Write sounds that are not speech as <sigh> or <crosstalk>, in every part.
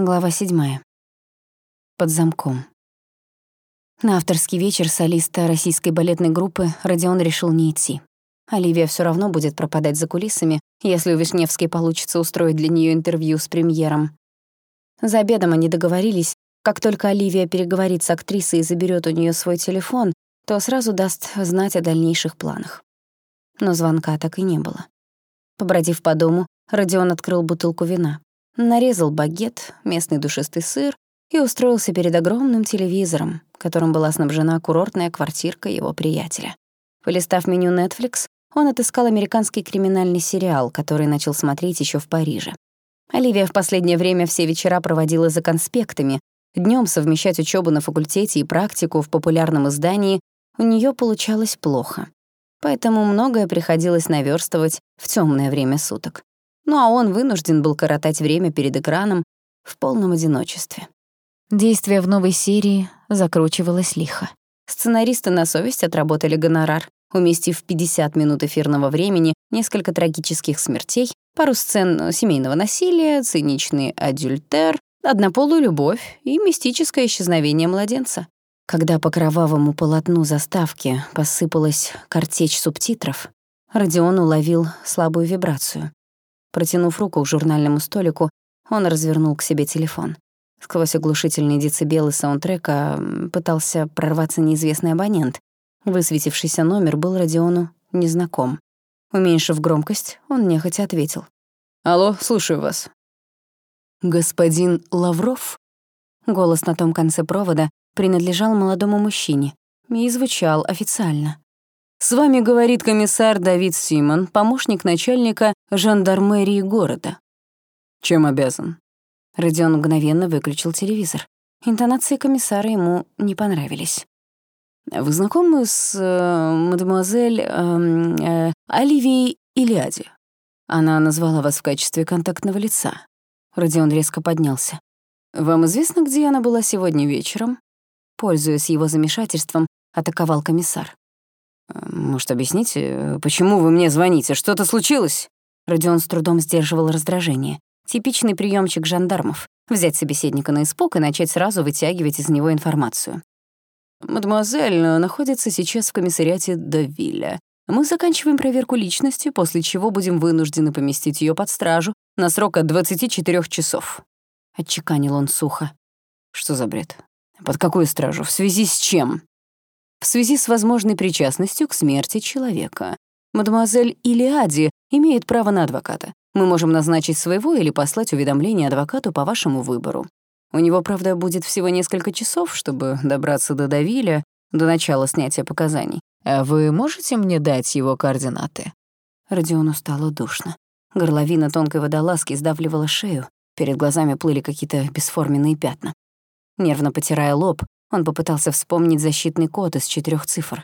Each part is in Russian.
Глава седьмая. Под замком. На авторский вечер солиста российской балетной группы Родион решил не идти. Оливия все равно будет пропадать за кулисами, если у Вишневской получится устроить для нее интервью с премьером. За обедом они договорились, как только Оливия переговорит с актрисой и заберет у нее свой телефон, то сразу даст знать о дальнейших планах. Но звонка так и не было. Побродив по дому, Родион открыл бутылку вина нарезал багет, местный душистый сыр и устроился перед огромным телевизором, которым была снабжена курортная квартирка его приятеля. Полистав меню Netflix, он отыскал американский криминальный сериал, который начал смотреть еще в Париже. Оливия в последнее время все вечера проводила за конспектами. Днем совмещать учебу на факультете и практику в популярном издании у нее получалось плохо. Поэтому многое приходилось наверстывать в темное время суток ну а он вынужден был коротать время перед экраном в полном одиночестве. Действие в новой серии закручивалось лихо. Сценаристы на совесть отработали гонорар, уместив в 50 минут эфирного времени несколько трагических смертей, пару сцен семейного насилия, циничный адюльтер, однополую любовь и мистическое исчезновение младенца. Когда по кровавому полотну заставки посыпалась картечь субтитров, Родион уловил слабую вибрацию. Протянув руку к журнальному столику, он развернул к себе телефон. Сквозь оглушительные децибелы саундтрека пытался прорваться неизвестный абонент. Высветившийся номер был Родиону незнаком. Уменьшив громкость, он нехотя ответил. «Алло, слушаю вас». «Господин Лавров?» Голос на том конце провода принадлежал молодому мужчине и звучал официально. С вами говорит комиссар Давид Симон, помощник начальника жандармерии города. Чем обязан? Родион мгновенно выключил телевизор. Интонации комиссара ему не понравились. Вы знакомы с э, мадемуазель э, э, Оливией Илиади? Она назвала вас в качестве контактного лица. Родион резко поднялся. Вам известно, где она была сегодня вечером? Пользуясь его замешательством, атаковал комиссар. «Может, объясните, почему вы мне звоните? Что-то случилось?» Родион с трудом сдерживал раздражение. Типичный приемчик жандармов — взять собеседника на испуг и начать сразу вытягивать из него информацию. «Мадемуазель находится сейчас в комиссариате Давиля. Мы заканчиваем проверку личности, после чего будем вынуждены поместить ее под стражу на срок от 24 часов», — отчеканил он сухо. «Что за бред? Под какую стражу? В связи с чем?» В связи с возможной причастностью к смерти человека. Мадемуазель Илиади имеет право на адвоката. Мы можем назначить своего или послать уведомление адвокату по вашему выбору. У него, правда, будет всего несколько часов, чтобы добраться до Давиля, до начала снятия показаний. А вы можете мне дать его координаты?» Родиону стало душно. Горловина тонкой водолазки сдавливала шею, перед глазами плыли какие-то бесформенные пятна. Нервно потирая лоб, он попытался вспомнить защитный код из четырех цифр.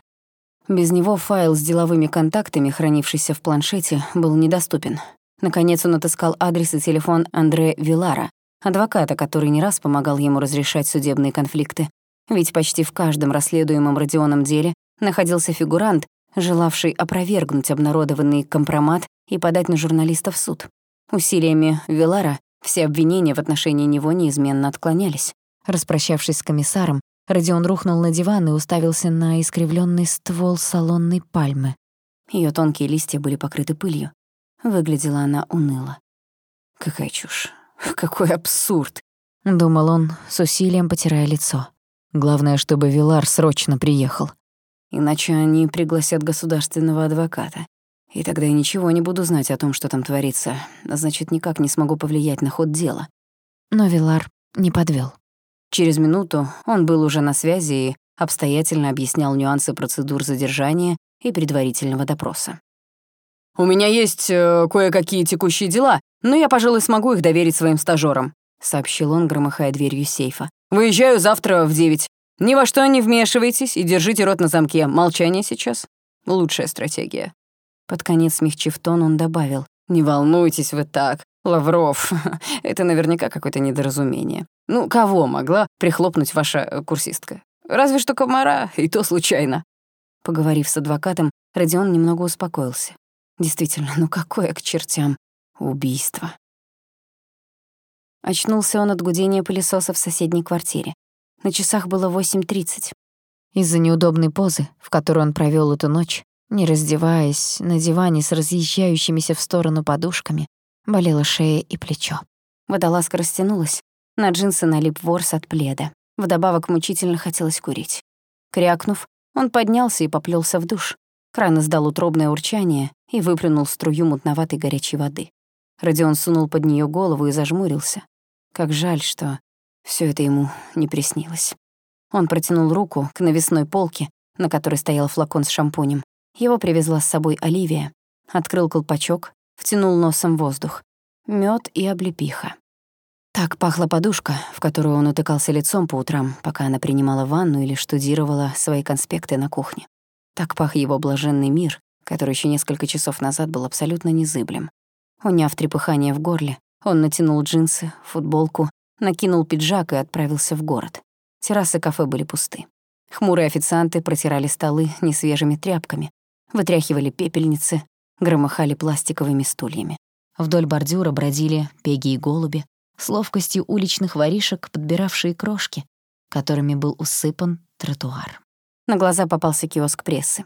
Без него файл с деловыми контактами, хранившийся в планшете, был недоступен. Наконец он отыскал адрес и телефон Андре Вилара, адвоката, который не раз помогал ему разрешать судебные конфликты. Ведь почти в каждом расследуемом Родионом деле находился фигурант, желавший опровергнуть обнародованный компромат и подать на журналиста в суд. Усилиями Вилара все обвинения в отношении него неизменно отклонялись. Распрощавшись с комиссаром, Родион рухнул на диван и уставился на искривленный ствол салонной пальмы. Ее тонкие листья были покрыты пылью. Выглядела она уныло. «Какая чушь! <laughs> Какой абсурд!» — думал он, с усилием потирая лицо. «Главное, чтобы Вилар срочно приехал. Иначе они пригласят государственного адвоката. И тогда я ничего не буду знать о том, что там творится, значит, никак не смогу повлиять на ход дела». Но Вилар не подвел. Через минуту он был уже на связи и обстоятельно объяснял нюансы процедур задержания и предварительного допроса. «У меня есть э, кое-какие текущие дела, но я, пожалуй, смогу их доверить своим стажёрам», — сообщил он, громыхая дверью сейфа. «Выезжаю завтра в девять. Ни во что не вмешивайтесь и держите рот на замке. Молчание сейчас — лучшая стратегия». Под конец, смягчив тон, он добавил. «Не волнуйтесь вы так. Лавров, <laughs> это наверняка какое-то недоразумение. Ну, кого могла прихлопнуть ваша э, курсистка? Разве что комара, и то случайно. Поговорив с адвокатом, Родион немного успокоился. Действительно, ну какое к чертям убийство. Очнулся он от гудения пылесоса в соседней квартире. На часах было 8.30. Из-за неудобной позы, в которой он провёл эту ночь, не раздеваясь, на диване с разъезжающимися в сторону подушками, болела шея и плечо. Водолазка растянулась, на джинсы налип ворс от пледа. Вдобавок мучительно хотелось курить. Крякнув, он поднялся и поплёлся в душ. Кран издал утробное урчание и выплюнул струю мутноватой горячей воды. Родион сунул под неё голову и зажмурился. Как жаль, что всё это ему не приснилось. Он протянул руку к навесной полке, на которой стоял флакон с шампунем. Его привезла с собой Оливия. Открыл колпачок, втянул носом воздух. Мёд и облепиха. Так пахла подушка, в которую он утыкался лицом по утрам, пока она принимала ванну или штудировала свои конспекты на кухне. Так пах его блаженный мир, который еще несколько часов назад был абсолютно незыблем. Уняв трепыхание в горле, он натянул джинсы, футболку, накинул пиджак и отправился в город. Террасы кафе были пусты. Хмурые официанты протирали столы несвежими тряпками, вытряхивали пепельницы, громыхали пластиковыми стульями. Вдоль бордюра бродили пеги и голуби, с ловкостью уличных воришек, подбиравшие крошки, которыми был усыпан тротуар. На глаза попался киоск прессы.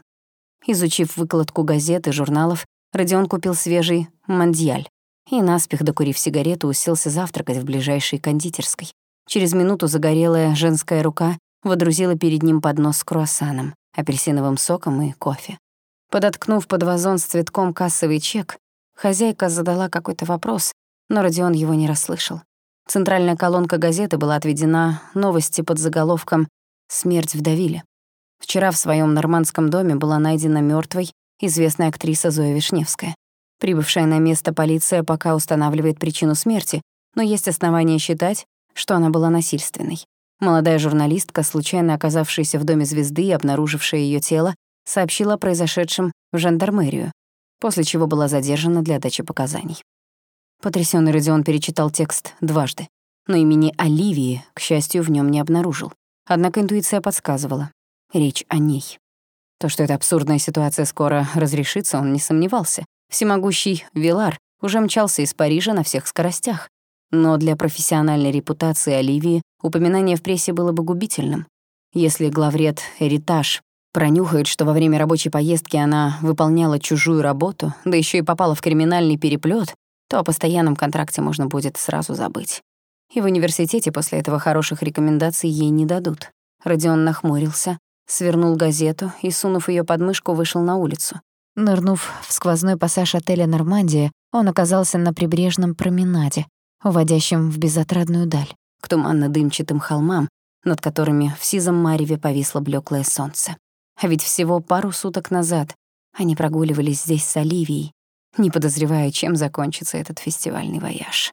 Изучив выкладку газет и журналов, Родион купил свежий «Мандиаль» и, наспех докурив сигарету, уселся завтракать в ближайшей кондитерской. Через минуту загорелая женская рука водрузила перед ним поднос с круассаном, апельсиновым соком и кофе. Подоткнув под вазон с цветком кассовый чек, хозяйка задала какой-то вопрос, но Родион его не расслышал. Центральная колонка газеты была отведена новости под заголовком «Смерть в Давиле». Вчера в своем нормандском доме была найдена мертвой известная актриса Зоя Вишневская. Прибывшая на место полиция пока устанавливает причину смерти, но есть основания считать, что она была насильственной. Молодая журналистка, случайно оказавшаяся в доме звезды и обнаружившая ее тело, сообщила о произошедшем в жандармерию, после чего была задержана для дачи показаний. Потрясённый Родион перечитал текст дважды, но имени Оливии, к счастью, в нём не обнаружил. Однако интуиция подсказывала. Речь о ней. То, что эта абсурдная ситуация скоро разрешится, он не сомневался. Всемогущий Вилар уже мчался из Парижа на всех скоростях. Но для профессиональной репутации Оливии упоминание в прессе было бы губительным. Если главред Эритаж пронюхает, что во время рабочей поездки она выполняла чужую работу, да еще и попала в криминальный переплет, то о постоянном контракте можно будет сразу забыть. И в университете после этого хороших рекомендаций ей не дадут. Родион нахмурился, свернул газету и, сунув ее под мышку, вышел на улицу. Нырнув в сквозной пассаж отеля «Нормандия», он оказался на прибрежном променаде, уводящем в безотрадную даль, к туманно-дымчатым холмам, над которыми в сизом мареве повисло блеклое солнце. А ведь всего пару суток назад они прогуливались здесь с Оливией, не подозревая, чем закончится этот фестивальный вояж.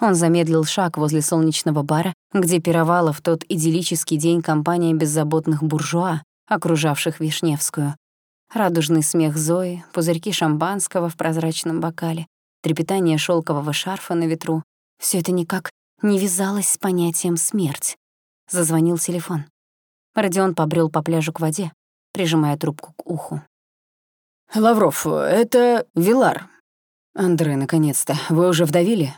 Он замедлил шаг возле солнечного бара, где пировала в тот идиллический день компания беззаботных буржуа, окружавших Вишневскую. Радужный смех Зои, пузырьки шампанского в прозрачном бокале, трепетание шелкового шарфа на ветру — все это никак не вязалось с понятием «смерть». Зазвонил телефон. Родион побрел по пляжу к воде, прижимая трубку к уху. «Лавров, это Вилар». «Андре, наконец-то. Вы уже вдавили?»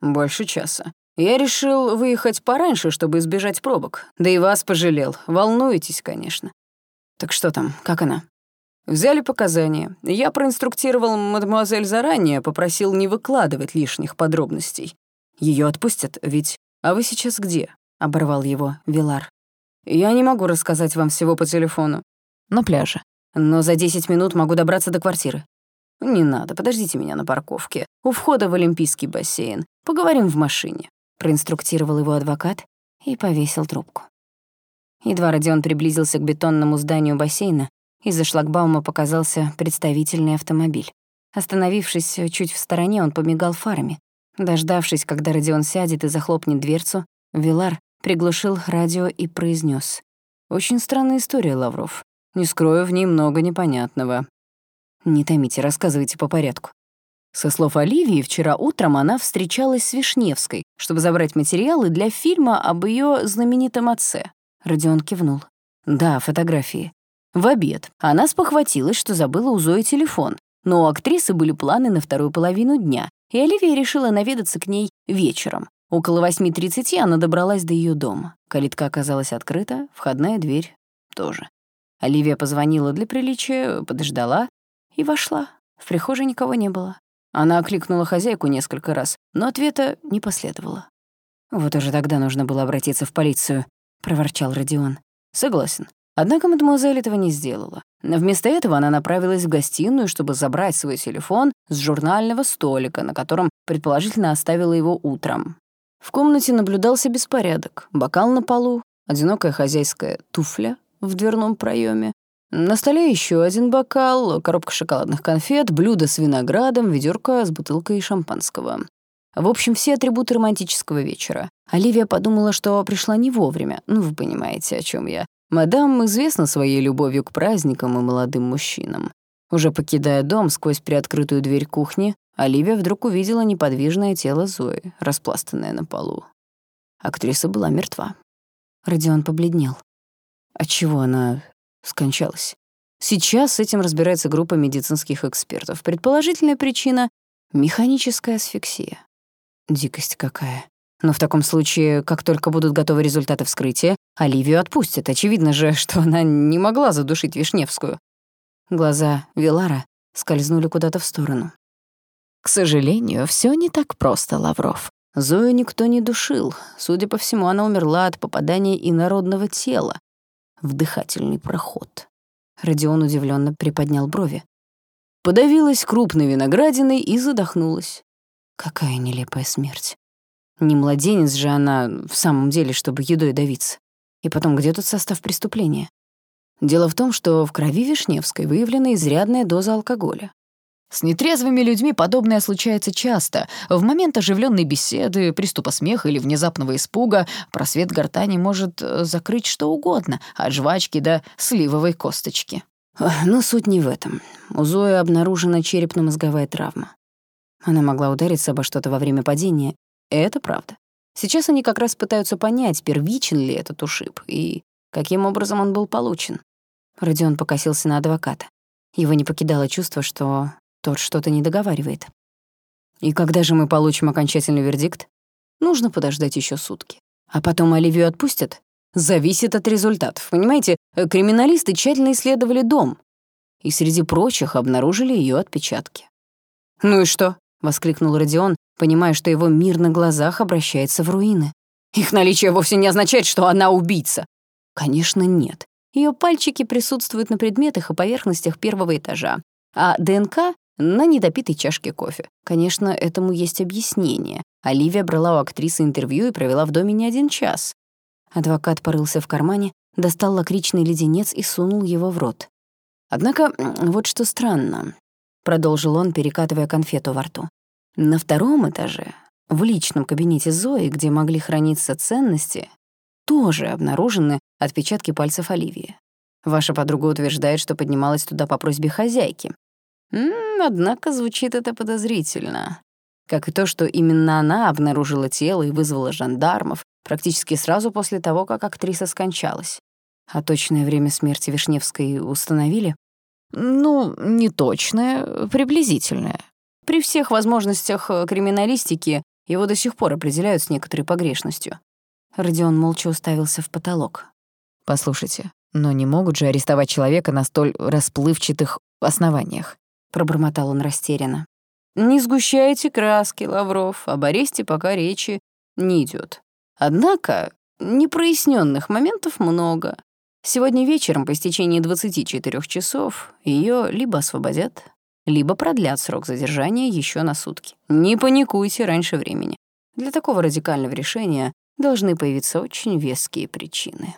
«Больше часа. Я решил выехать пораньше, чтобы избежать пробок. Да и вас пожалел. Волнуетесь, конечно». «Так что там? Как она?» Взяли показания. Я проинструктировал мадемуазель заранее, попросил не выкладывать лишних подробностей. Ее отпустят, ведь... А вы сейчас где?» — оборвал его Вилар. «Я не могу рассказать вам всего по телефону». «На пляже» но за 10 минут могу добраться до квартиры. Не надо, подождите меня на парковке. У входа в Олимпийский бассейн. Поговорим в машине. Проинструктировал его адвокат и повесил трубку. Едва Родион приблизился к бетонному зданию бассейна, из-за шлагбаума показался представительный автомобиль. Остановившись чуть в стороне, он помигал фарами. Дождавшись, когда Родион сядет и захлопнет дверцу, Вилар приглушил радио и произнес: «Очень странная история, Лавров. Не скрою, в ней много непонятного. Не томите, рассказывайте по порядку. Со слов Оливии, вчера утром она встречалась с Вишневской, чтобы забрать материалы для фильма об ее знаменитом отце. Родион кивнул. Да, фотографии. В обед она спохватилась, что забыла у Зои телефон, но у актрисы были планы на вторую половину дня, и Оливия решила наведаться к ней вечером. Около 8.30 она добралась до ее дома. Калитка оказалась открыта, входная дверь тоже. Оливия позвонила для приличия, подождала и вошла. В прихожей никого не было. Она окликнула хозяйку несколько раз, но ответа не последовало. «Вот уже тогда нужно было обратиться в полицию», — проворчал Родион. «Согласен. Однако мадемуазель этого не сделала. Вместо этого она направилась в гостиную, чтобы забрать свой телефон с журнального столика, на котором, предположительно, оставила его утром. В комнате наблюдался беспорядок. Бокал на полу, одинокая хозяйская туфля в дверном проеме. На столе еще один бокал, коробка шоколадных конфет, блюдо с виноградом, ведерко с бутылкой шампанского. В общем, все атрибуты романтического вечера. Оливия подумала, что пришла не вовремя. Ну, вы понимаете, о чем я. Мадам известна своей любовью к праздникам и молодым мужчинам. Уже покидая дом сквозь приоткрытую дверь кухни, Оливия вдруг увидела неподвижное тело Зои, распластанное на полу. Актриса была мертва. Родион побледнел. Отчего она скончалась? Сейчас с этим разбирается группа медицинских экспертов. Предположительная причина — механическая асфиксия. Дикость какая. Но в таком случае, как только будут готовы результаты вскрытия, Оливию отпустят. Очевидно же, <laughs> что она не могла задушить Вишневскую. Глаза Вилара скользнули куда-то в сторону. К сожалению, все не так просто, Лавров. Зою никто не душил. Судя по всему, она умерла от попадания инородного тела в дыхательный проход. Родион удивленно приподнял брови. Подавилась крупной виноградиной и задохнулась. Какая нелепая смерть. Не младенец же она в самом деле, чтобы едой давиться. И потом, где тут состав преступления? Дело в том, что в крови Вишневской выявлена изрядная доза алкоголя. С нетрезвыми людьми подобное случается часто. В момент оживленной беседы, приступа смеха или внезапного испуга просвет гортани может э, закрыть что угодно, от жвачки до сливовой косточки. Но суть не в этом. У Зои обнаружена черепно-мозговая травма. Она могла удариться обо что-то во время падения. Это правда. Сейчас они как раз пытаются понять, первичен ли этот ушиб и каким образом он был получен. Родион покосился на адвоката. Его не покидало чувство, что тот что-то не договаривает. И когда же мы получим окончательный вердикт? Нужно подождать еще сутки. А потом Оливию отпустят? Зависит от результатов. Понимаете, криминалисты тщательно исследовали дом. И среди прочих обнаружили ее отпечатки. «Ну и что?» — воскликнул Родион, понимая, что его мир на глазах обращается в руины. «Их наличие вовсе не означает, что она убийца». Конечно, нет. Ее пальчики присутствуют на предметах и поверхностях первого этажа, а ДНК на недопитой чашке кофе. Конечно, этому есть объяснение. Оливия брала у актрисы интервью и провела в доме не один час. Адвокат порылся в кармане, достал лакричный леденец и сунул его в рот. Однако, вот что странно, продолжил он, перекатывая конфету во рту. На втором этаже, в личном кабинете Зои, где могли храниться ценности, тоже обнаружены отпечатки пальцев Оливии. Ваша подруга утверждает, что поднималась туда по просьбе хозяйки. М однако звучит это подозрительно. Как и то, что именно она обнаружила тело и вызвала жандармов практически сразу после того, как актриса скончалась. А точное время смерти Вишневской установили? Ну, не точное, приблизительное. При всех возможностях э, криминалистики его до сих пор определяют с некоторой погрешностью. Родион молча уставился в потолок. «Послушайте, но не могут же арестовать человека на столь расплывчатых основаниях пробормотал он растерянно. «Не сгущайте краски, Лавров, об аресте пока речи не идет. Однако непроясненных моментов много. Сегодня вечером по истечении 24 часов ее либо освободят, либо продлят срок задержания еще на сутки. Не паникуйте раньше времени. Для такого радикального решения должны появиться очень веские причины.